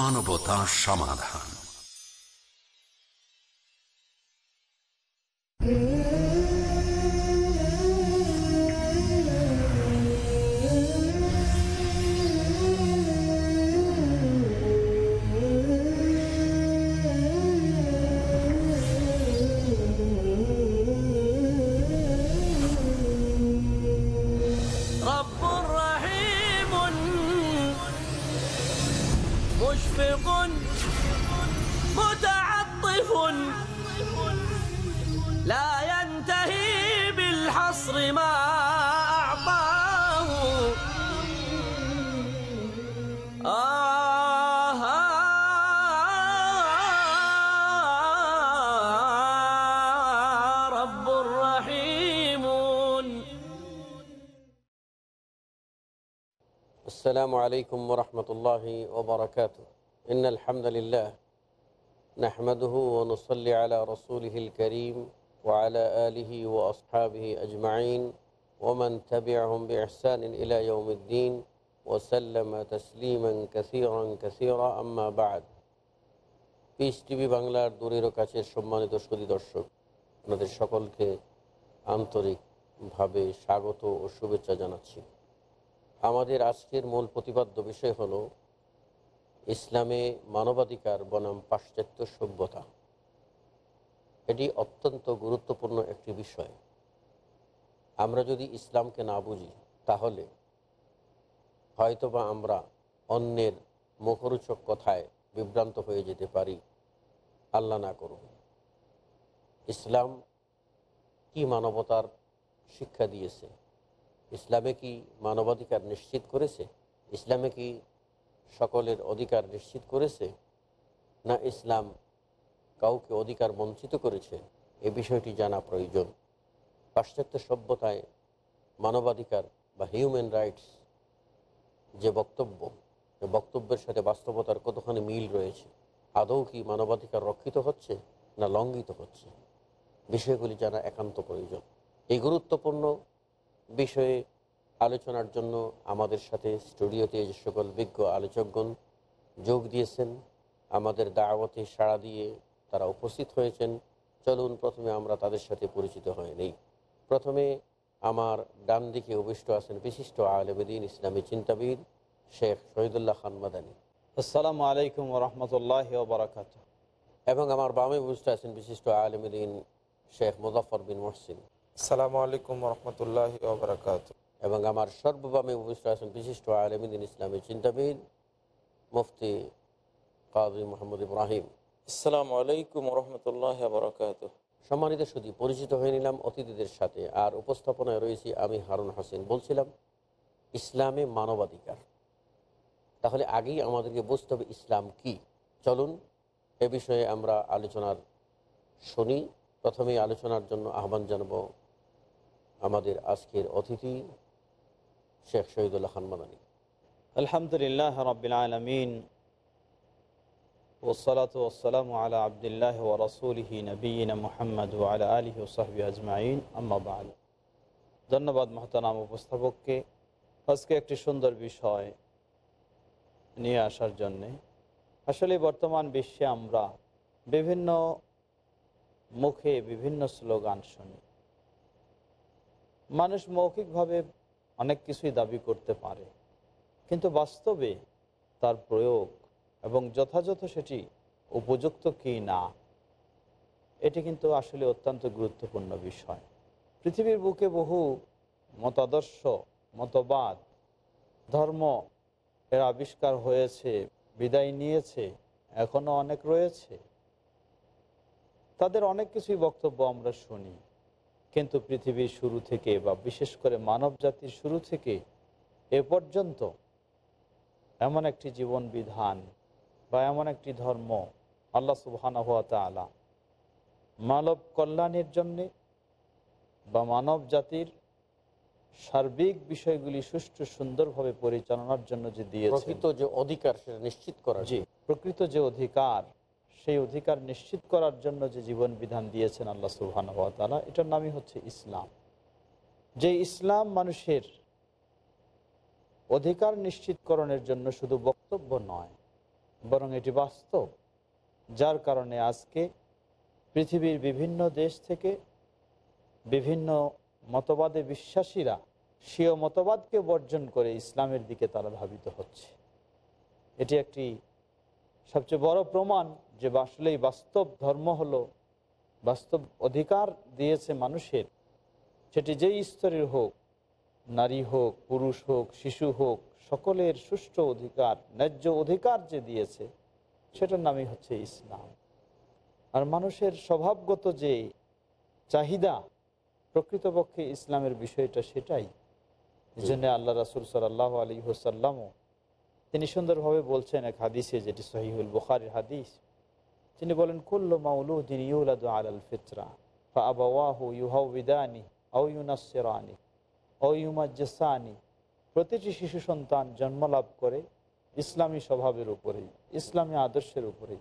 মানবতা সমাধান। السلام عليكم ورحمة الله وبركاته إن الحمد لله نحمده ونصلي على رسوله الكريم وعلى آله وأصحابه أجمعين ومن تبعهم بإحسان إلى يوم الدين وسلم تسليما كثيرا كثيرا أما بعد piece TV বাংলার দূরের ও কাছের সম্মানিত সুদী দর্শক আপনাদের সকলকে আন্তরিকভাবে স্বাগত ও শুভেচ্ছা জানাচ্ছি আমাদের আজকের মূল প্রতিপাদ্য বিষয় হল ইসলামে মানবাধিকার বনাম পাশ্চাত্য সভ্যতা। এটি অত্যন্ত গুরুত্বপূর্ণ একটি বিষয়। আমরা যদি ইসলামকে না বুঝি, তাহলে হয়তোবা আমরা অন্যের মুখরোচক কথায় বিভ্রান্ত হয়ে যেতে পারি। আল্লাহ না করুন। ইসলাম কি মানবতার শিক্ষা দিয়েছে? ইসলামে কি মানবাধিকার নিশ্চিত করেছে? ইসলামে কি সকলের অধিকার নিশ্চিত করেছে? না ইসলাম কাউকে অধিকার বঞ্চিত করেছে? এ বিষয়টি জানা প্রয়োজন। পাশ্চাত্য সভ্যতায় মানবাধিকার বা হিউম্যান রাইটস যে বক্তব্য বক্তব্যের সাথে বাস্তবতার কতখানি মিল রয়েছে? আদৌ কি মানবাধিকার রক্ষিত হচ্ছে না লঙ্ঘিত হচ্ছে? বিষয়গুলি জানা একান্ত প্রয়োজন। এই গুরুত্বপূর্ণ বিষয়ে আলোচনার জন্য আমাদের সাথে স্টুডিওতে যে সকল বিজ্ঞ আলোচকগণ যোগ দিয়েছেন আমাদের দাওয়াতে সাড়া দিয়ে তারা উপস্থিত হয়েছেন। চলুন প্রথমে আমরা তাদের সাথে পরিচিত হয়ে নেই। প্রথমে আমার ডান দিকে অভিষ্ট আছেন বিশিষ্ট আলমদিন ইসলামী চিন্তাবিদ শেখ শহীদুল্লাহ খান মাদানী। আসসালামু আলাইকুম রহমতুল্লাহ বারাকাত এবং আমার বামে উপস্থিত আছেন বিশিষ্ট আলমদিন শেখ মুজাফর বিন মহসিন। সালামু আলাইকুম রহমতুল্লাহ ওবরাকাত এবং আমার সর্ববামে উপস্থিত আছেন বিশিষ্ট আলমিন ইসলামী চিন্তাবিদ মুফতি কাজী মোহাম্মদ ইব্রাহিম। আসসালামু আলাইকুম রহমতুল্লাহ বরকাত সম্মানিত শুধু পরিচিত হয়ে নিলাম অতিথিদের সাথে। আর উপস্থাপনায় রয়েছি আমি হারুন হোসেন বলছিলাম ইসলামে মানবাধিকার। তাহলে আগেই আমাদেরকে বুঝতে হবে ইসলাম কি। চলুন এ বিষয়ে আমরা আলোচনার শুনি। প্রথমেই আলোচনার জন্য আহ্বান জানাব আমাদের আজকের অতিথি শেখ শহীদুল্লাহ খান মাদানী। আলহামদুলিল্লাহ রবিল আলমিন। আলা আবদুল্লাহ ও রসুলহি নবীন মোহাম্মদ আলা আলহি ওসাহবি আজমাইন। আম্মাবাদ ধন্যবাদ মহতারাম উপস্থাপককে আজকে একটি সুন্দর বিষয় নিয়ে আসার জন্যে। আসলে বর্তমান বিশ্বে আমরা বিভিন্ন মুখে বিভিন্ন স্লোগান শুনি। মানুষ মৌখিকভাবে অনেক কিছুই দাবি করতে পারে। কিন্তু বাস্তবে তার প্রয়োগ এবং যথাযথ সেটি উপযুক্ত কি না, এটি কিন্তু আসলে অত্যন্ত গুরুত্বপূর্ণ বিষয়। পৃথিবীর বুকে বহু মতাদর্শ, মতবাদ, ধর্ম এর আবিষ্কার হয়েছে, বিদায় নিয়েছে, এখনও অনেক রয়েছে। তাদের অনেক কিছুই বক্তব্য আমরা শুনি। কিন্তু পৃথিবীর শুরু থেকে বা বিশেষ করে মানব জাতির শুরু থেকে এ পর্যন্ত এমন একটি জীবন বিধান বা এমন একটি ধর্ম আল্লাহ সুবহানা হাত আলা মানব কল্যাণের জন্যে বা মানব জাতির সার্বিক বিষয়গুলি সুষ্ঠু সুন্দরভাবে পরিচালনার জন্য যে দিয়েছে প্রকৃত যে অধিকার সেটা নিশ্চিত করা জি প্রকৃত যে অধিকার সেই অধিকার নিশ্চিত করার জন্য যে জীবন বিধান দিয়েছেন আল্লাহ সুবহান তালা এটার নামই হচ্ছে ইসলাম। যে ইসলাম মানুষের অধিকার নিশ্চিতকরণের জন্য শুধু বক্তব্য নয়, বরং এটি বাস্তব। যার কারণে আজকে পৃথিবীর বিভিন্ন দেশ থেকে বিভিন্ন মতবাদে বিশ্বাসীরা স্বীয় মতবাদকে বর্জন করে ইসলামের দিকে তারা ধাবিত হচ্ছে। এটি একটি সবচেয়ে বড় প্রমাণ যে আসলেই বাস্তব ধর্ম হলো, বাস্তব অধিকার দিয়েছে মানুষের। সেটি যেই স্তরের হোক, নারী হোক, পুরুষ হোক, শিশু হোক, সকলের সুষ্ঠু অধিকার, ন্যায্য অধিকার যে দিয়েছে, সেটার নামই হচ্ছে ইসলাম। আর মানুষের স্বভাবগত যে চাহিদা, প্রকৃতপক্ষে ইসলামের বিষয়টা সেটাই। জন্য আল্লাহ রাসুল সাল্লাহ আলী হোসাল্লামও তিনি সুন্দরভাবে বলছেন এক হাদিসে যেটি সহিহুল বুখারির হাদিস তিনি বলেন কুল্ল মাউলুদ্দিন ইউলাদু আলাল ফিতরা ফা আবাওয়াহু ইউহাউবিদানি আও ইউনাসিরানি ও ইউমাজ্জাসানি। প্রতিটি শিশু সন্তান জন্ম লাভ করে ইসলামী স্বভাবের উপরেই ইসলামী আদর্শের উপরেই।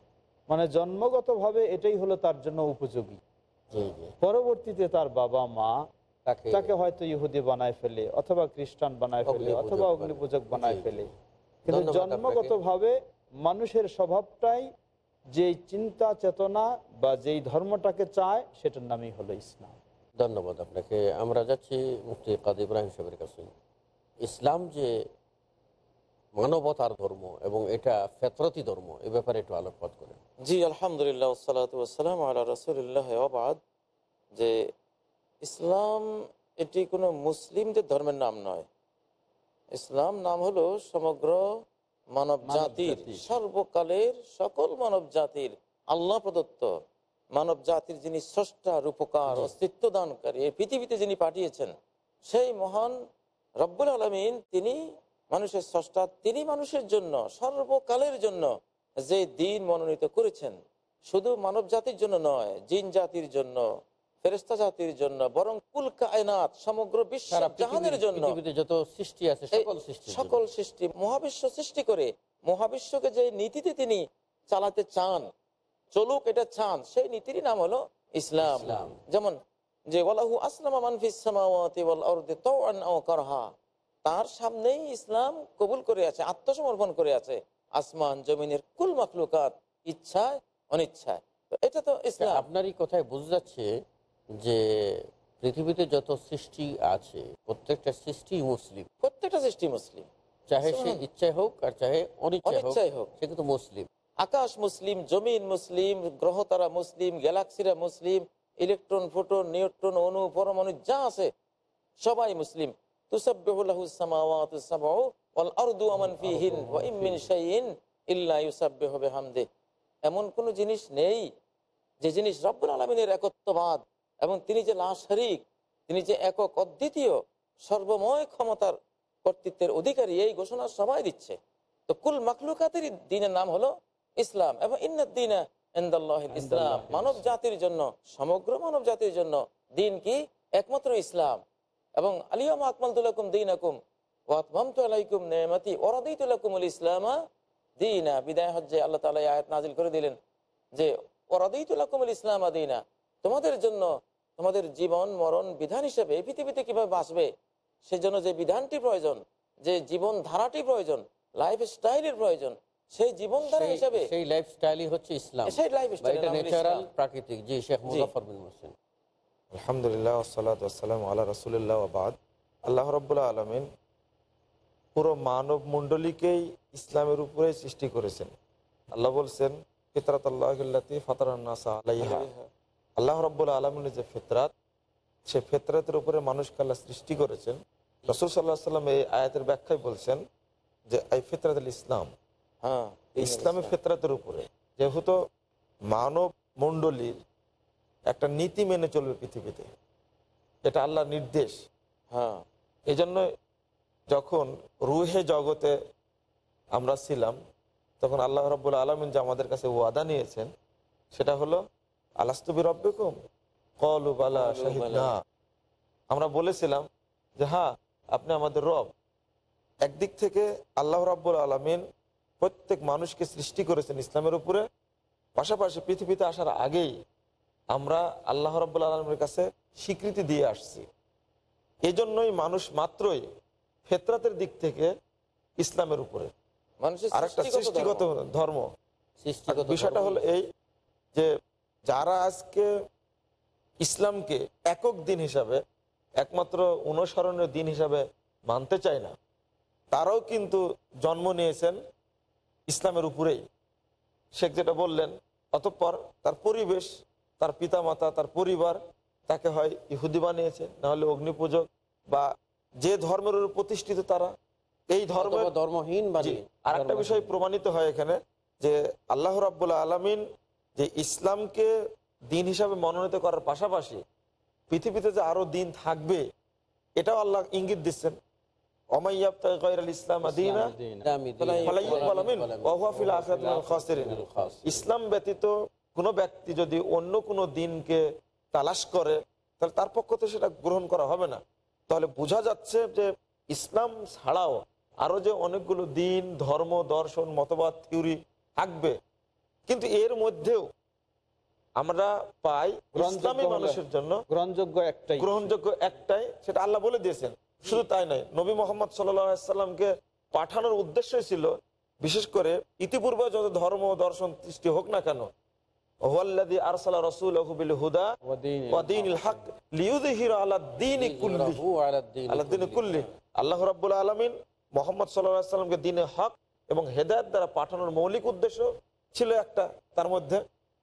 মানে জন্মগতভাবে এটাই হলো তার জন্য উপযোগী। পরবর্তীতে তার বাবা মা তাকে হয়তো ইহুদি বানায় ফেলে অথবা খ্রিস্টান বানায় ফেলে অথবা। অগ্নিপূজক বানায়। ফেলে। কিন্তু ধন্যবাদ জন্মগত মানুষের স্বভাবটাই যেই চিন্তা চেতনা বা যেই ধর্মটাকে চায় সেটার নামই হলো ইসলাম। ধন্যবাদ আপনাকে। আমরা যাচ্ছি মুফতি কাদি ইব্রাহিম সাহেবের কাছে। ইসলাম যে মানবতার ধর্ম এবং এটা ফেতরতি ধর্ম এ ব্যাপারে একটু আলোকপাত করেন। জি আলহামদুলিল্লাহ সালাত ওসালাম আল্লাহ রসুলিল্লাহ আবাদ যে ইসলাম এটি কোনো মুসলিমদের ধর্মের নাম নয়। ইসলাম নাম হলো সমগ্র মানব জাতির। সর্বকালের সকল মানব জাতির আল্লাহ প্রদত্ত মানব জাতির যিনি স্রষ্টা রূপকার অস্তিত্ব দানকারী এই পৃথিবীতে যিনি পাঠিয়েছেন সেই মহান রব্বুল আলমিন তিনি মানুষের স্রষ্টা তিনি মানুষের জন্য সর্বকালের জন্য যে দিন মনোনীত করেছেন শুধু মানব জাতির জন্য নয় জিন জাতির জন্য ফেরেস্তা জাতির জন্য বরং কুল কায়নাত সমগ্র বিশ্ব জাহানের জন্য। যত সৃষ্টি আছে সকল সৃষ্টি মহাবিশ্ব সৃষ্টি করে মহাবিশ্বকে যে নীতিতে তিনি চালাতে চান চলুক এটা চান সেই নীতিরই নাম হলো ইসলাম। যেমন যে ওয়ালাহু আসলামা মানফিস সামাওয়াতি ওয়াল আরদি তাওআন আও কারহা তার সামনেই ইসলাম কবুল করে আছে আত্মসমর্পণ করে আছে আসমান জমিনের কুল মাখলুকাত ইচ্ছায় অনিচ্ছায়। এটা তো ইসলাম। আপনারই কথায় বোঝা যাচ্ছে যে পৃথিবীতে যত সৃষ্টি আছে প্রত্যেকটা সৃষ্টি মুসলিম। প্রত্যেকটা সৃষ্টি মুসলিম। চাহে সে ইচ্ছায় হোক আর চাহে অনিচ্ছায় হোক সে কিন্তু মুসলিম। আকাশ মুসলিম জমিন মুসলিম গ্রহতারা মুসলিম গ্যালাক্সিরা মুসলিম ইলেকট্রন ফোটন নিউট্রন অণু পরমাণু যা আছে সবাই মুসলিম। মান মিন এমন কোন জিনিস নেই যে জিনিস রব্বুল আলামিনের একত্ববাদ। এবং তিনি যে লা শারীক তিনি যে একক অদ্বিতীয় সর্বময় ক্ষমতার কর্তৃত্বের অধিকারী এই ঘোষণা সবাই দিচ্ছে। তো কুল মাকলুকাতের দিনের নাম হলো ইসলাম এবং ইন্দিন ইসলাম। মানব জাতির জন্য সমগ্র মানব জাতির জন্য দিন কি? একমাত্র ইসলাম। এবং আলিয়াম আকমাল তুলাকুম দিন আকুম ওয়াতমামতু আলাইকুম নেমাতি ওরাদিতুলাকুমুল ইসলামা দিনা বিদায় হজ্জে আল্লাহ তালা আয়াত নাজিল করে দিলেন যে ওরাদিতুলাকুমুল ইসলাম দিনা তোমাদের জন্য তোমাদের জীবন মরণ বিধান হিসেবে এই পৃথিবীতে কীভাবে বাঁচবে? সেজন্য যে বিধানটি প্রয়োজন যে জীবন ধারাটি প্রয়োজন লাইফ স্টাইলের প্রয়োজন সেই জীবন ধারা হিসেবে সেই লাইফস্টাইলই হচ্ছে ইসলাম। সেই লাইফ বা স্টাইল এটা ন্যাচারাল প্রাকৃতিক। জি শেখ মুজাফর বিন মোহসেন। আলহামদুলিল্লাহ সালাত আসসালাম আল্লাহ রসুল্লাহ আবাদ আল্লাহ রব্বুল্লাহ আলমিন পুরো মানব মণ্ডলীকেই ইসলামের উপরে সৃষ্টি করেছেন। আল্লাহ বলছেন ফিতরাত আল্লাহ ফাতারান্নাসা আলাইহা। আল্লাহ রব্বুল্লাহ আলমিনের যে ফেতরাত সে ফেতরাতের উপরে মানুষকে আল্লাহ সৃষ্টি করেছেন। রসুল সাল্লাহ সাল্লাম এই আয়াতের ব্যাখ্যায় বলছেন যে এই ফিতরাত ইসলাম। হ্যাঁ ইসলামী ফেতরাতের উপরে। যেহেতু মানব মণ্ডলীর একটা নীতি মেনে চলবে পৃথিবীতে এটা আল্লাহর নির্দেশ। হ্যাঁ। এই জন্য যখন রুহে জগতে আমরা ছিলাম তখন আল্লাহ রব্বুল আলমিন যে আমাদের কাছে ওয়াদা নিয়েছেন সেটা হলো আলাস্তবি রব্বিকুম কলু বালা শাহিদনা। আমরা বলেছিলাম যে হ্যাঁ আপনি আমাদের রব। একদিক থেকে আল্লাহ রাব্বুল আলমিন প্রত্যেক মানুষকে সৃষ্টি করেছেন ইসলামের উপরে। পাশাপাশি পৃথিবীতে আসার আগেই আমরা আল্লাহ রাব্বুল আলমের কাছে স্বীকৃতি দিয়ে আসছি। এজন্যই মানুষ মাত্রই ফেতরাতের দিক থেকে ইসলামের উপরে। মানুষের আর একটা সৃষ্টিগত ধর্ম। ধর্ম। সৃষ্টিগত বিষয়টা হলো এই যে যারা আজকে ইসলামকে একক দিন হিসাবে একমাত্র অনুসরণীয় দিন হিসাবে মানতে চায় না তারাও কিন্তু জন্ম নিয়েছেন ইসলামের উপরেই। শেখ যেটা বললেন অতঃপর তার পরিবেশ তার পিতামাতা তার পরিবার তাকে হয় ইহুদি বানিয়েছে নাহলে অগ্নিপূজক বা যে ধর্মের প্রতিষ্ঠিত তারা এই ধর্ম ধর্মহীন আর একটা বিষয় প্রমাণিত হয় এখানে যে আল্লাহ রাবুল্লাহ আলমিন যে ইসলামকে দিন হিসাবে মনোনীত করার পাশাপাশি পৃথিবীতে যে আরও দিন থাকবে এটাও আল্লাহ ইঙ্গিত দিচ্ছেন। ইসলাম ব্যতীত কোনো ব্যক্তি যদি অন্য কোনো দিনকে তালাশ করে তাহলে তার পক্ষ থেকে সেটা গ্রহণ করা হবে না। তাহলে বোঝা যাচ্ছে যে ইসলাম ছাড়াও আরও যে অনেকগুলো দিন ধর্ম দর্শন মতবাদ থিওরি থাকবে কিন্তু এর মধ্যেও আমরা পাই ইসলামী মানুষের জন্য গ্রহণযোগ্য একটাই। গ্রহণযোগ্য একটাই সেটা আল্লাহ বলে দিয়েছেন। শুধু তাই নয় নবী মোহাম্মদ সাল্লামকে পাঠানোর উদ্দেশ্যই ছিল বিশেষ করে ইতিপূর্বে যত ধর্ম দর্শন সৃষ্টি হোক না কেন আল্লাহ রাব্বুল আলামিন মোহাম্মদ সাল্লামকে দ্বীনে হক এবং হেদায়েত দ্বারা পাঠানোর মৌলিক উদ্দেশ্য ছিল একটা তার মধ্যে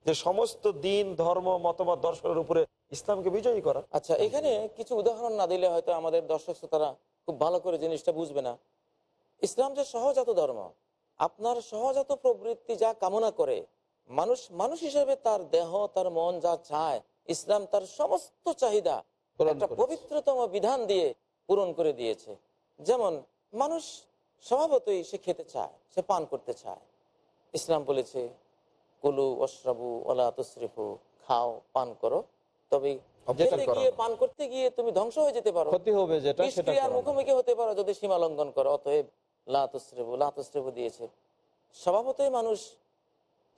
যে সমস্ত দিন ধর্ম মতবাদ দর্শনের উপরে ইসলামকে বিজয়ী করা। আচ্ছা এখানে কিছু উদাহরণ না দিলে হয়তো আমাদের দর্শক শ্রোতারা খুব ভালো করে জিনিসটা বুঝবে না। ইসলাম যে সহজাত ধর্ম আপনার সহজাত প্রবৃত্তি যা কামনা করে মানুষ মানুষ হিসেবে তার দেহ তার মন যা চায় ইসলাম তার সমস্ত চাহিদা একটা পবিত্রতম বিধান দিয়ে পূরণ করে দিয়েছে। যেমন মানুষ স্বভাবতই সে খেতে চায় সে পান করতে চায়। ইসলাম বলেছে কুলু অশ্রাবু ওলা তসরিফু খাও পান করো। তবে। পান করতে গিয়ে তুমি ধ্বংস হয়ে যেতে পারো। ক্ষতি হবে যেটা। মুখোমুখি হতে পারো যদি সীমা লঙ্ঘন করো। অতএব দিয়েছে। স্বভাবতই মানুষ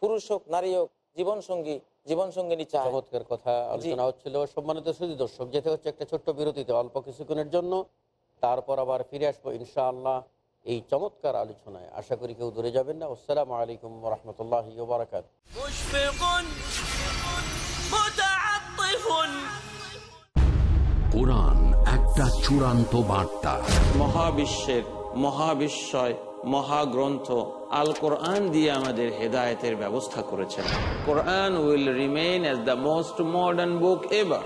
পুরুষ হোক নারী হোক জীবন সঙ্গী জীবন চায়। চমৎকার কথা আলোচনা হচ্ছিল। সম্মানিত সুদী দর্শক যেতে হচ্ছে একটা ছোট্ট বিরতিতে। অল্প কিছুক্ষণের জন্য তারপর আবার ফিরে আসব ইনশাআল্লাহ। এই চমৎকার আলোচনায় আশা করি কেউ দূরে যাবেন না। আসসালামু আলাইকুম রহমতুল্লাহ বারাকাত কোরআন একটা চূড়ান্ত বার্তা। মহাবিশ্বের মহাবিশ্বয় মহাগ্রন্থ আল কোরআন দিয়ে আমাদের হেদায়তের ব্যবস্থা করেছেন। Quran will remain as the most modern book ever.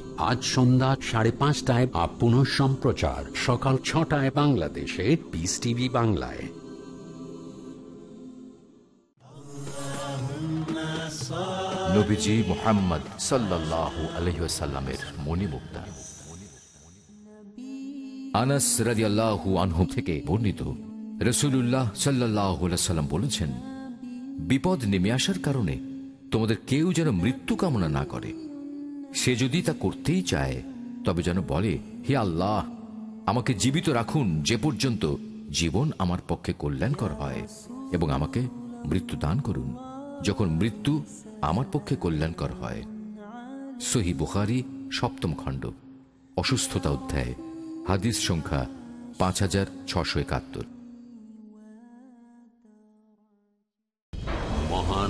আজ সন্ধ্যা সাড়ে পাঁচটায় আপন সম্প্রচার। সকাল ছটায় বাংলাদেশে পিস টিভি বাংলায়। আনাস থেকে বর্ণিত বলেছেন, বিপদ নেমে আসার কারণে তোমাদের কেউ যেন মৃত্যু কামনা না করে। সে যদি তা করতেই চায়, তবে যেন বলে, হে আল্লাহ, আমাকে জীবিত রাখুন, যে পর্যন্ত জীবন আমার পক্ষে কল্যাণকর হয় এবং আমাকে মৃত্যু দান করুন, যখন মৃত্যু আমার পক্ষে কল্যাণকর হয়। সহি বুখারি, সপ্তম খণ্ড, অসুস্থতা অধ্যায়, হাদিস সংখ্যা পাঁচ হাজার ছশো একাত্তর।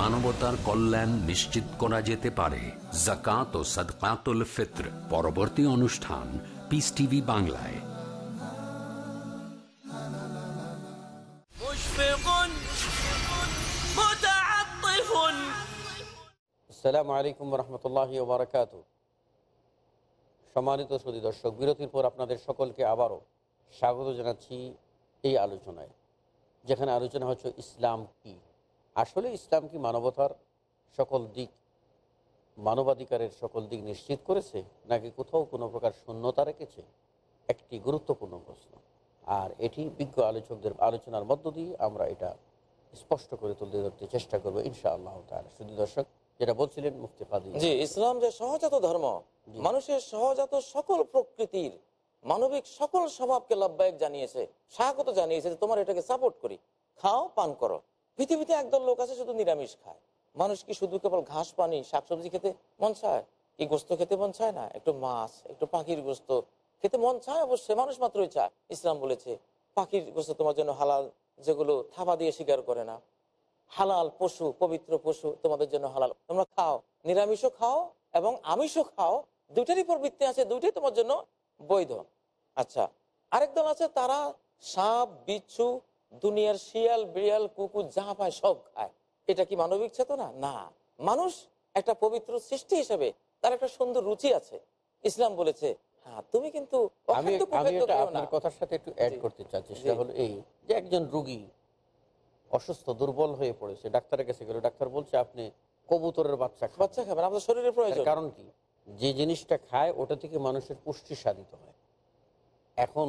মানবতার কল্যাণ নিশ্চিত করা যেতে পারে। জাকাত ও সদকাতুল ফিত্র পরবর্তী অনুষ্ঠান পিস টিভি বাংলায়। আসসালামু আলাইকুম রহমতুল্লাহ বারকাত সম্মানিত শ্রোতি দর্শক বিরতির পর আপনাদের সকলকে আবারও স্বাগত জানাচ্ছি এই আলোচনায় যেখানে আলোচনা হচ্ছে ইসলাম কী? আসলে ইসলাম কি মানবতার সকল দিক মানবাধিকারের সকল দিক নিশ্চিত করেছে নাকি কোথাও কোনো প্রকার শূন্যতা রেখেছে? একটি গুরুত্বপূর্ণ প্রশ্ন। আর এটি বিজ্ঞ আলোচকদের আলোচনার মধ্য দিয়ে আমরা এটা স্পষ্ট করে তুলতে ধরতে চেষ্টা করব ইনশা আল্লাহ শুধু দর্শক যেটা বলছিলেন মুফতি কাদি জি ইসলাম যে সহজাত ধর্ম মানুষের সহজাত সকল প্রকৃতির মানবিক সকল স্বভাবকে লাভবায়ক জানিয়েছে স্বাগত জানিয়েছে যে তোমার এটাকে সাপোর্ট করি। খাও পান করো। পৃথিবীতে একদল লোক আছে, শুধু নিরামিষ খায়। মানুষ কি শুধু কেবল ঘাস, পানি, শাকসবজি খেতে মন চায়? কি গোস্ত খেতে মন চায় না? একটু মাছ, একটু পাখির গোস্ত খেতে মন চায়? অবশ্যই মানুষ মাত্রই চায়। ইসলাম বলেছে, পাখির গোস্ত তোমার জন্য হালাল, যেগুলো থাবা দিয়ে স্বীকার করে না। হালাল পশু, পবিত্র পশু তোমাদের জন্য হালাল। তোমরা খাও, নিরামিষও খাও এবং আমিষও খাও। দুইটারই প্রবৃত্তি আছে, দুইটাই তোমার জন্য বৈধ। আচ্ছা আরেক দল আছে, তারা সাপ, বিচ্ছু দুনিয়ার শিয়াল বিড়াল কুকুর যা পায় সব খায়। এটা কি মানবিক চেতনা? না। মানুষ একটা পবিত্র সৃষ্টি হিসেবে তার একটা সুন্দর রুচি আছে। ইসলাম বলেছে হ্যাঁ তুমি কিন্তু আমি অখাদ্য আমি কুখাদ্য এটা খেও না। আপনার কথার সাথে একটু অ্যাড করতে চাচ্ছি সেটা হলো এই যে একজন রুগী অসুস্থ দুর্বল হয়ে পড়েছে ডাক্তারের কাছে গেল ডাক্তার বলছে আপনি কবুতরের বাচ্চা খাবেন আমাদের শরীরের প্রয়োজন। কারণ কি? যে জিনিসটা খায় ওটা থেকে মানুষের পুষ্টি সাধিত হয়। এখন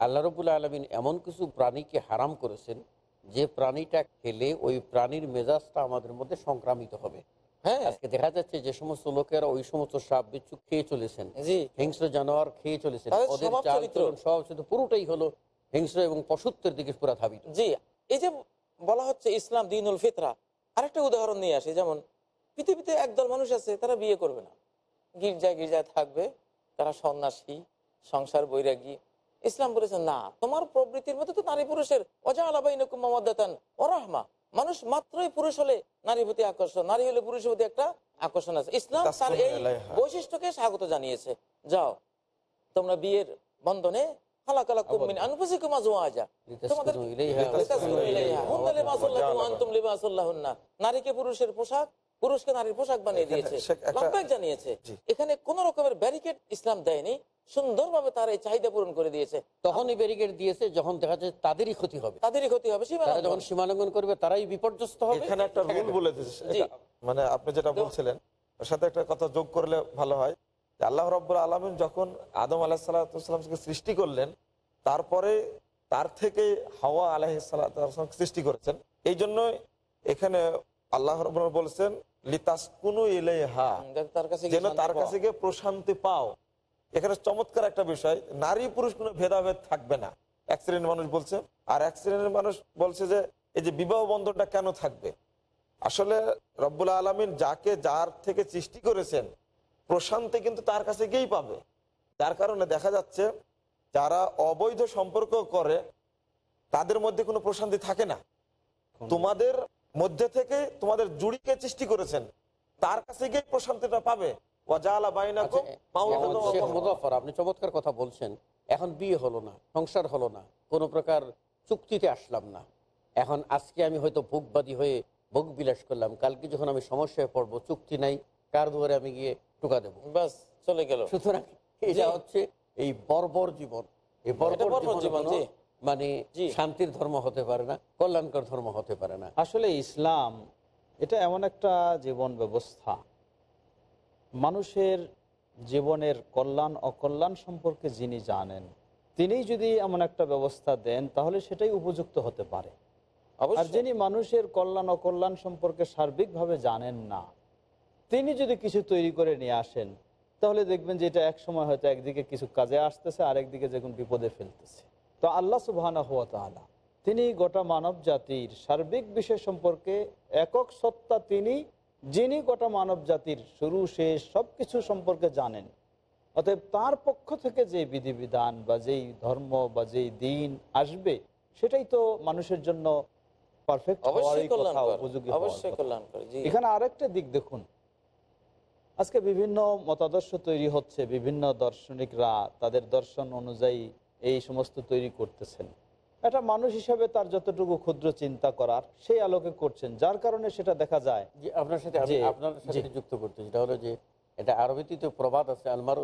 আল্লাহ রবুল্লা আলমিন এমন কিছু প্রাণীকে হারাম করেছেন যে প্রাণীটা খেলে ওই প্রাণীর মেজাজটা আমাদের মধ্যে সংক্রামিত হবে। হ্যাঁ আজকে দেখা যাচ্ছে যে সমস্ত লোকেরা ওই সমস্ত সাপ বিচ্ছু খেয়ে চলেছেন। হিংস্র জানোয়ার খেয়ে চলেছেন। ওদের স্বভাব চরিত্র পুরোটাই হলো হিংস্র এবং পশুত্বের দিকে পুরা ধাবিত। জি এই যে বলা হচ্ছে ইসলাম দিনুল ফিতরা আরেকটা উদাহরণ নিয়ে আসি যেমন পৃথিবীতে একদল মানুষ আছে তারা বিয়ে করবে না। গির্জায় গির্জায় থাকবে তারা সন্ন্যাসী সংসার বৈরাগী ইসলাম বলেছে না তোমার প্রবৃত্তির মধ্যে তো নারী পুরুষের অজা আলাবাইনকুম মমদাতান ওরাহমা মানুষ মাত্রই পুরুষ হলে নারীর প্রতি আকর্ষণ নারী হলে পুরুষের প্রতি একটা আকর্ষণ আছে। ইসলাম তার এই বৈশিষ্ট্যকে স্বাগত জানিয়েছে। যাও তোমরা বিয়ের বন্ধনে। নারীকে পুরুষের পোশাক পুরুষকে নারীর পোশাক বানিয়ে দিয়েছে সে জানিয়েছে। এখানে কোন রকমের ব্যারিকেড ইসলাম দেয়নি সুন্দরভাবে তার এই চাহিদা পূরণ করে দিয়েছে। তখনই ব্যারিকেড দিয়েছে যখন দেখা যাচ্ছে তাদেরই ক্ষতি হবে। তাদেরই ক্ষতি হবে সীমা তারা লঙ্ঘন। যখন সীমালঙ্ঘন করবে তারাই বিপর্যস্ত হবে। এখানে একটা রুল বলে দিয়েছে। মানে আপনি যেটা বলছিলেন ওর সাথে একটা কথা যোগ করলে ভালো হয়। যে আল্লাহ রব্বুল আলমিন যখন আদম আলাহিসাল্লামকে সৃষ্টি করলেন তারপরে তার থেকে হাওয়া আলাহিসাল্লাম সৃষ্টি করেছেন। এই জন্য এখানে আল্লাহ রব বলছেন তার কাছে যেন তার কাছে গিয়ে প্রশান্তি পাও। এখানে চমৎকার একটা বিষয় নারী পুরুষ কোনো ভেদাভেদ থাকবে না। এক শ্রেণির মানুষ বলছে আর এক শ্রেণির মানুষ বলছে যে এই যে বিবাহ বন্ধনটা কেন থাকবে? আসলে রব্বুল আলমিন যাকে যার থেকে সৃষ্টি করেছেন প্রশান্তি কিন্তু তার কাছে গিয়েই পাবে। যার কারণে দেখা যাচ্ছে যারা অবৈধ সম্পর্ক করে তাদের মধ্যে কোনো প্রশান্তি থাকে না। তোমাদের মধ্যে থেকে তোমাদের জুড়িকে সৃষ্টি করেছেন। তার কাছে গিয়ে প্রশান্তিটা পাবে। আচ্ছা, আপনি চমৎকার কথা বলছেন। এখন বিয়ে হলো না সংসার হলো না কোনো প্রকার চুক্তিতে আসলাম না। এখন আজকে আমি হয়তো ভোগবাদী হয়ে ভোগ বিলাস করলাম। কালকে যখন আমি সমস্যায় পড়ব চুক্তি নাই কার দুয়ারে আমি গিয়ে টোকা দেবো? বাস চলে গেল। সুতরাং এটা হচ্ছে এই বর্বর জীবন। এই বর্বর জীবন। মানে শান্তির ধর্ম হতে পারে না কল্যাণকর ধর্ম হতে পারে না। আসলে ইসলাম এটা এমন একটা জীবন ব্যবস্থা। মানুষের জীবনের কল্যাণ অকল্যাণ সম্পর্কে যিনি জানেন তিনি যদি এমন একটা ব্যবস্থা দেন তাহলে সেটাই উপযুক্ত হতে পারে। আর যিনি মানুষের কল্যাণ অকল্যাণ সম্পর্কে সার্বিকভাবে জানেন না তিনি যদি কিছু তৈরি করে নিয়ে আসেন তাহলে দেখবেন যে এটা এক সময় হয়তো একদিকে কিছু কাজে আসতেছে আরেকদিকে যখন বিপদে ফেলতেছে। তো আল্লাহ সুবাহ তিনি গোটা মানব জাতির সার্বিক বিষয় সম্পর্কে একক সত্তা তিনি যিনি গোটা মানব জাতির শুরু শেষ সব কিছু সম্পর্কে জানেন। অতএব তার পক্ষ থেকে যে বিধিবিধান বা যেই ধর্ম বা যেই দিন আসবে সেটাই তো মানুষের জন্য পারফেক্ট উপযোগী এখানে আরেকটা দিক দেখুন। আজকে বিভিন্ন মতাদর্শ তৈরি হচ্ছে বিভিন্ন দার্শনিকরা তাদের দর্শন অনুযায়ী এই সমস্ত তৈরি করতেছেন। একটা মানুষ হিসাবে তার যতটুকু ক্ষুদ্র চিন্তা করার সেই আলোকে করছেন। যার কারণে সেটা দেখা যায়। যে আপনার সাথে আপনার সাথে যুক্ত করতে যেটা হলো যে এটা আরবিতে তো প্রবাদ আছে আলমার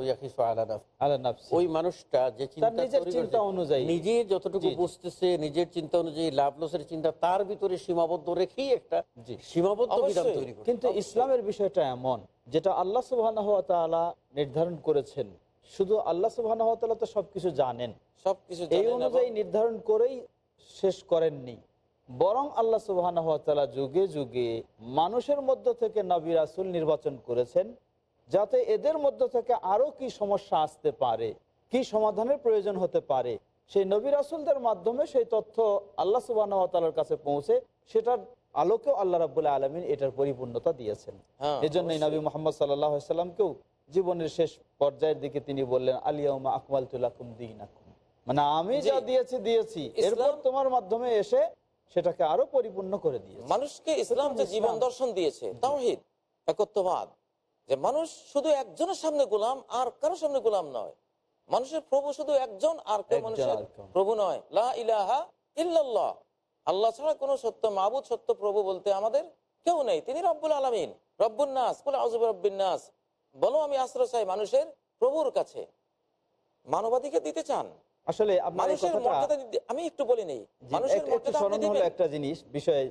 ওই মানুষটা যে চিন্তা অনুযায়ী। নিজে যতটুকু। বুঝতেছে নিজের চিন্তা অনুযায়ী লাভ লসের চিন্তা তার ভিতরে সীমাবদ্ধ রেখেই একটা সীমাবদ্ধ বিধান তৈরি কিন্তু ইসলামের বিষয়টা এমন যেটা আল্লাহ সুবাহ নির্ধারণ করেছেন। শুধু আল্লাহ সুবাহ তো সবকিছু জানেন। সবকিছু এই অনুযায়ী নির্ধারণ করেই শেষ করেননি। বরং আল্লাহ সুবাহ যুগে যুগে মানুষের মধ্য থেকে নবী রাসুল নির্বাচন করেছেন যাতে এদের মধ্য থেকে আরও কি সমস্যা আসতে পারে কি সমাধানের প্রয়োজন হতে পারে সেই নবী রাসুলদের মাধ্যমে সেই তথ্য আল্লাহ সুবাহর কাছে পৌঁছে সেটার আলোকেও আল্লাহ রাবুল্লাহ আলমিন এটার পরিপূর্ণতা দিয়েছেন। হ্যাঁ, এই জন্যই নবী মোহাম্মদ সাল্লাহামকেও জীবনের শেষ পর্যায়ের দিকে তিনি বললেন আলিয়াউমা আকমাল তুলাকুম দিন মানে আমি যা দিয়েছি দিয়েছি। এরপর তোমার মাধ্যমে এসে সেটাকে আরও পরিপূর্ণ করে দিয়েছে। মানুষকে ইসলাম যে জীবন দর্শন দিয়েছে তাওহিদ একত্ববাদ যে মানুষ শুধু একজনের সামনে গোলাম আর কারও সামনে গোলাম নয়। মানুষের প্রভু শুধু একজন আর কেউ মানুষের প্রভু নয়। লা ইলাহা ইল্লাল্লাহ। আল্লাহ ছাড়া কোনো সত্য মাবুদ সত্য প্রভু বলতে আমাদের কেউ নেই। তিনি রব্বুল আলমিন রব্বুল নাস বলে আজব রব্বিন নাস। বলো আমি আশ্রয় চাই মানুষের প্রভুর কাছে। মানবাধিকার দিতে চান। আসলে মানুষের মর্যাদা আমি একটু বলি নেই। মানুষের স্মরণ হলো একটা জিনিস বিষয়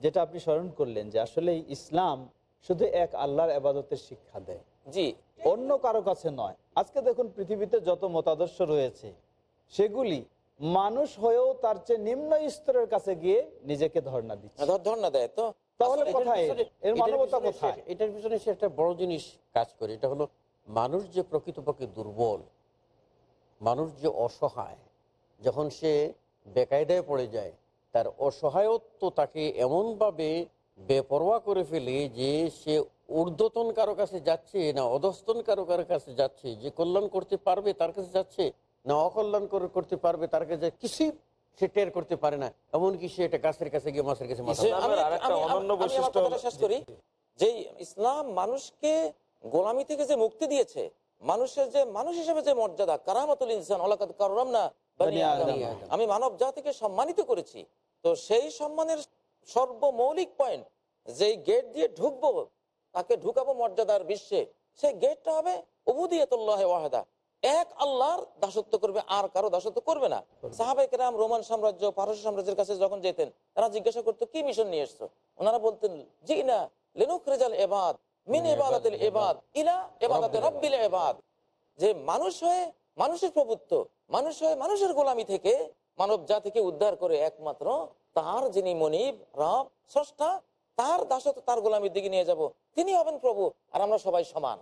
যেটা আপনি স্মরণ করলেন যে আসলে ইসলাম শুধু এক আল্লাহর আবাদতের শিক্ষা দেয়। জি। অন্য কারও কাছে নয়। আজকে দেখুন পৃথিবীতে যত মতাদর্শ রয়েছে সেগুলি মানুষ হয়েও তার চেয়ে নিম্ন স্তরের কাছে গিয়ে নিজেকে ধর্ণা দিচ্ছে। ধর্ণা দেয় তো? তাহলে কোথায়? এর মানবতা কোথায়? এটার পিছনে সে একটা বড় জিনিস কাজ করে এটা হলো মানুষ যে প্রকৃতপক্ষে দুর্বল মানুষ যে অসহায় যখন সে বেকায়দায় পড়ে যায় তার অসহায়ত্ব তাকে এমনভাবে বেপরোয়া করে ফেলে যে সে ঊর্ধ্বতন কারও কাছে যাচ্ছে না অধস্তন কারও কারও কাছে যাচ্ছে যে কল্যাণ করতে পারবে তার কাছে যাচ্ছে না অকল্যাণ করে করতে পারবে তার কাছে কিছুই সে টের করতে পারে না। এমনকি সে এটা গাছের কাছে গিয়ে মাছের কাছে যে শেষ করি। ইসলাম মানুষকে গোলামি থেকে যে মুক্তি দিয়েছে মানুষের যে মানুষ হিসেবে যে মর্যাদা কারামাতুল ইনসান ওলাকাত কাররাম না আমি মানব জাতিকে সম্মানিত করেছি। তো সেই সম্মানের সর্বমৌলিক পয়েন্ট যেই গেট দিয়ে ঢুকবো তাকে ঢুকাবো মর্যাদার বিশ্বে সেই গেটটা হবে উবুদিয়তুল্লাহ ওয়াহেদা। এক আল্লাহর দাসত্ব করবে আর কারও দাসত্ব করবে না। সাহাবাইকেরাম রোমান সাম্রাজ্য পারস্য সাম্রাজ্যের কাছে যখন যেতেন তারা জিজ্ঞাসা করতো কি মিশন নিয়ে এসছো? ওনারা বলতেন জি না লেনুক রেজাল এবাদ মিন এবাদাতিল এবাদ। ইলা এবাদাতে রব্বিল এবাদ। যে মানুষ হয়ে মানুষের প্রভুত্ব মানুষ হয়ে মানুষের গোলামি থেকে মানব জাতিকে উদ্ধার করে একমাত্র তার যিনি মনিব রব স্রষ্টা তার দাসত্ব তার গোলামির দিকে নিয়ে যাব। তিনি হবেন প্রভু আর আমরা সবাই সমান।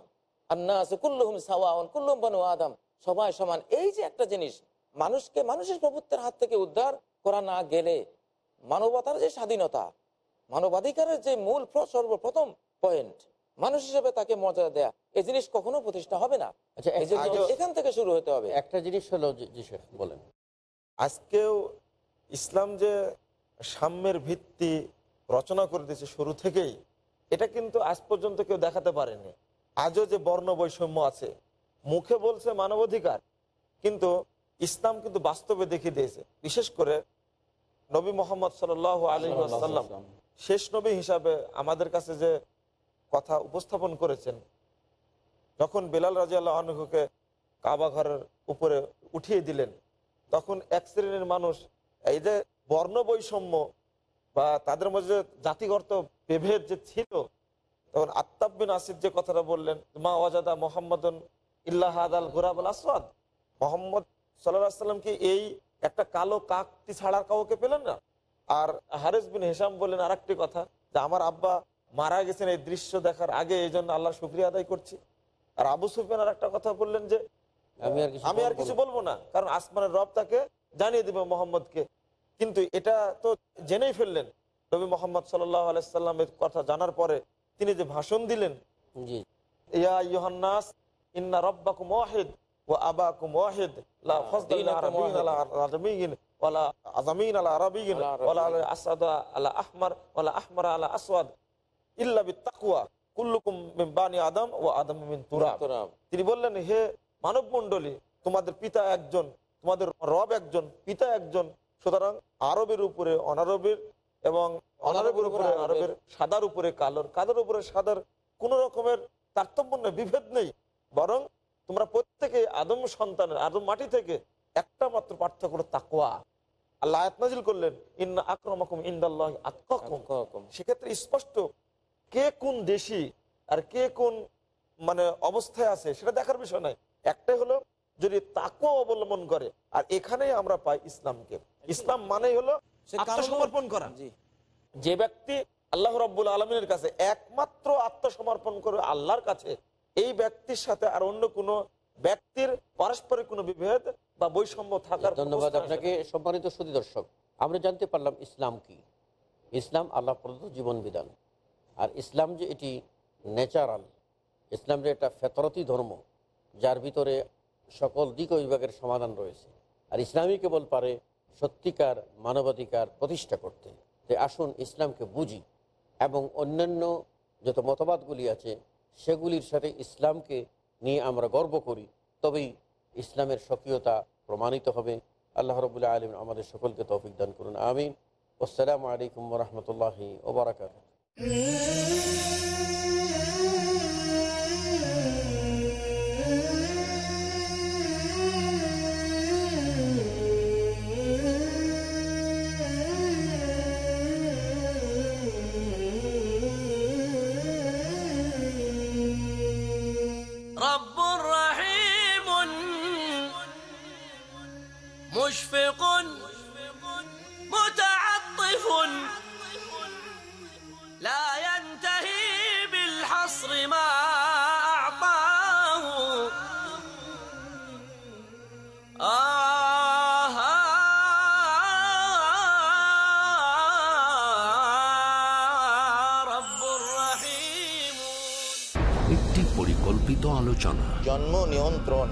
আন্নাস কুল্লুহুম সাওয়াউন কুল্লুম বানু আদম। সবাই সমান। এই যে একটা জিনিস মানুষকে মানুষের প্রভুত্বের হাত থেকে উদ্ধার করা না গেলে মানবতার যে স্বাধীনতা মানবাধিকারের যে মূল সর্বপ্রথম পয়েন্ট মানুষ হিসেবে তাকে মর্যাদা দেয়া এই জিনিস কখনো প্রতিষ্ঠা হবে না। আচ্ছা এখান থেকে শুরু হতে হবে। একটা জিনিস হলো বলেন। আজকেও ইসলাম যে সাম্যের ভিত্তি রচনা করে দিয়েছে শুরু থেকেই এটা কিন্তু আজ পর্যন্ত কেউ দেখাতে পারেনি। আজও যে বর্ণ বৈষম্য আছে মুখে বলছে মানবাধিকার কিন্তু ইসলাম কিন্তু বাস্তবে দেখিয়ে দিয়েছে। বিশেষ করে নবী মোহাম্মদ সাল আলী আসাল্লাম শেষ নবী হিসাবে আমাদের কাছে যে কথা উপস্থাপন করেছেন যখন বেলাল রাজিয়াল্লাহ আনহুকে কাবা ঘরের উপরে উঠিয়ে দিলেন তখন এক শ্রেণির মানুষ এই যে বর্ণ বৈষম্য বা তাদের মধ্যে জাতিগত বিভেদ যে ছিল তখন আত্তাব বিন আসিদ যে কথাটা বললেন মা ওয়াজাদা মোহাম্মদন ইল্লাহ আল ঘোরাব আল আসওয়াদ। মোহাম্মদ সাল্লাহ সাল্লাম কি এই একটা কালো কাকটি ছাড়া কাউকে পেলেন না? আর হারেস বিন হেসাম বললেন আর একটি কথা যে আমার আব্বা মারা গেছেন এই দৃশ্য দেখার আগে এই জন্য আল্লাহ শুক্রিয়া আদায় করছি। আর আবু সুফিয়ান আর একটা কথা বললেন যে আমি আর কিছু বলব না। কারণ আসমানের রব তাকে জানিয়ে দিবে মোহাম্মদকে। কিন্তু এটা তো জেনেই ফেললেন। নবী মোহাম্মদ সাল্লাহ আলাইসাল্লামের কথা জানার পরে তিনি যে ভাষণ দিলেন ইয়া ইয়োহান্নাস ইন্না রব্বাকুম ওয়াহিদ ওয়া আবাকুম ওয়াহিদ লা ফাজলা আলা আজামিয়িন ওয়ালা আজামিন আলা আরাবিয়িন ওয়ালা আলা আসাদ আলা আহমার ওয়ালা আহমার আলা আসওয়াদ ইল্লা বিত্তাকওয়া কুল্লুকুম মিন বানি আদম ওয়া আদম মিন তুরাব। তিনি বললেন হে মানব মন্ডলী তোমাদের পিতা একজন তোমাদের রব একজন পিতা একজন সুতরাং আরবের উপরে অনারবের এবং অনারবের উপরে আরবের সাদার উপরে কালোর কালোর উপরে সাদার কোন রকমের তারতম্য নেই বিভেদ নেই। বরং তোমরা প্রত্যেকে আদম সন্তানের আদম মাটি থেকে একটা মাত্র পার্থক্য হলো তাকোয়া আল্লাহ আয়াত নাজিল করলেন ইন্না আক্রমকুম ইন্দাল্লাহ আতকাকুম। সেক্ষেত্রে স্পষ্ট কে কোন দেশি আর কে কোন মানে অবস্থায় আছে সেটা দেখার বিষয় নাই। একটাই হলো যদি তাকুয়া অবলম্বন করে আর এখানেই আমরা পাই ইসলামকে। ইসলাম মানেই হলো আত্মসমর্পণ করা। যে ব্যক্তি আল্লাহ রব্বুল আলমিনের কাছে একমাত্র আত্মসমর্পণ করে আল্লাহর কাছে এই ব্যক্তির সাথে আর অন্য কোনো ব্যক্তির পারস্পরিক কোনো বিভেদ বা বৈষম্য থাকার ধন্যবাদ আপনাকে। সম্মানিত সুদী দর্শক আমরা জানতে পারলাম ইসলাম কি। ইসলাম আল্লাহ প্রদত্ত জীবন বিধান। আর ইসলাম যে এটি ন্যাচারাল ইসলাম যে একটা ফেতরতি ধর্ম যার ভিতরে সকল দিক বিভাগের সমাধান রয়েছে। আর ইসলামই কেবল পারে সত্যিকার মানবাধিকার প্রতিষ্ঠা করতে। তাই আসুন ইসলামকে বুঝি এবং অন্যান্য যত মতবাদগুলি আছে, সেগুলির সাথে ইসলামকে নিয়ে আমরা গর্ব করি। তবেই ইসলামের স্বকীয়তা প্রমাণিত হবে। আল্লাহ রবুল্লাহ আলম আমাদের সকলকে তৌফিক দান করুন। আমিন। আসসালামু আলাইকুম রহমতুল্লাহি ওবরাকাত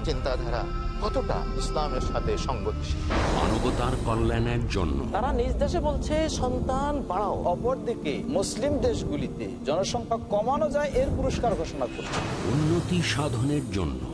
চিন্তাধারা কতটা ইসলামের সাথে সংগতিশীল? মানবতার কল্যাণের জন্য। তারা নিজ দেশে বলছে সন্তান বাড়াও। অপরদিকে মুসলিম দেশগুলিতে জনসংখ্যা কমানো যায় এর পুরস্কার ঘোষণা করছে। উন্নতি সাধনের জন্য।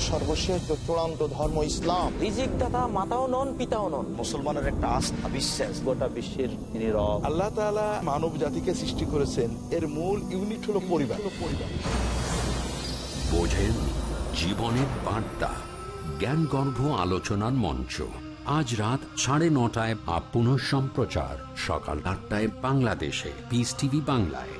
সর্বশেষ চূড়ান্ত ধর্ম ইসলাম রিজিক দাতা মাতাও নন পিতাও নন। মুসলমানের একটা আস্থা বিশ্বাস। গোটা বিশ্বের তিনি রব। আল্লাহ তাআলা মানব জাতিকে সৃষ্টি করেছেন। এর মূল ইউনিট হলো পরিবার। বোঝেন জীবনের বার্তা জ্ঞানগর্ভ আলোচনার মঞ্চ। আজ রাত সাড়ে নটায় আপ সম্প্রচার সকাল আটটায় বাংলাদেশে। পিস টিভি বাংলায়।